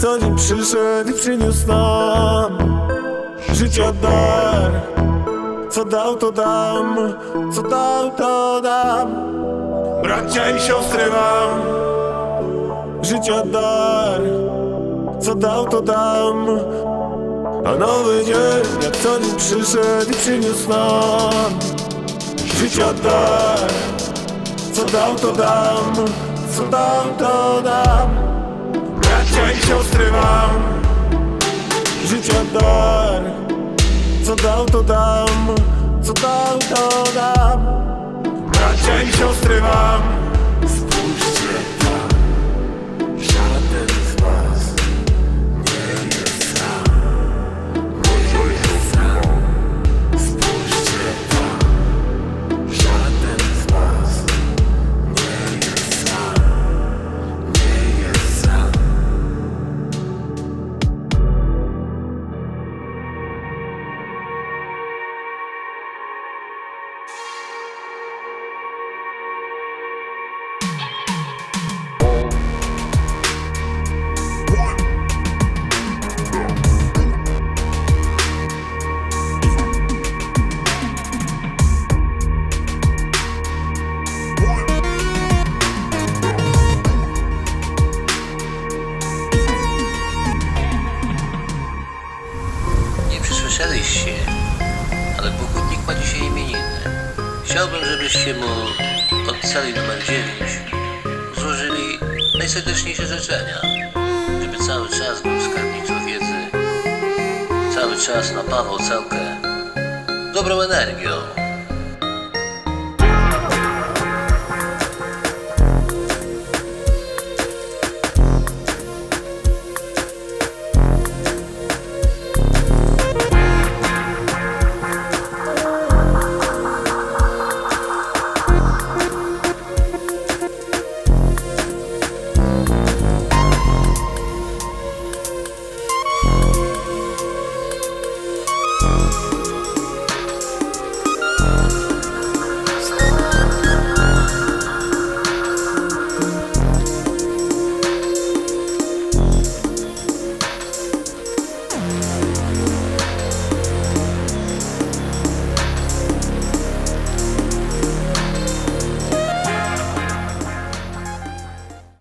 co dzień przyszedł i przyniósł nam Życia dar. Co dał to dam Co dał to dam. Bracia i siostry wam Życia dar. Co dał to dam. A nowy dzień jak co dzień przyszedł i przyniósł nam Życia dar. Co dał to dam Co dał to dam siostry wam Życia dar. Co dał to dam. Co dał to dam. Bracia i siostry wam przysłyszeliście, ale Bohutnik ma dzisiaj imieniny. Chciałbym, żebyście mu od celi numer 9 złożyli najserdeczniejsze życzenia. Żeby cały czas był w skarbnicu wiedzy, cały czas napawał całkę dobrą energią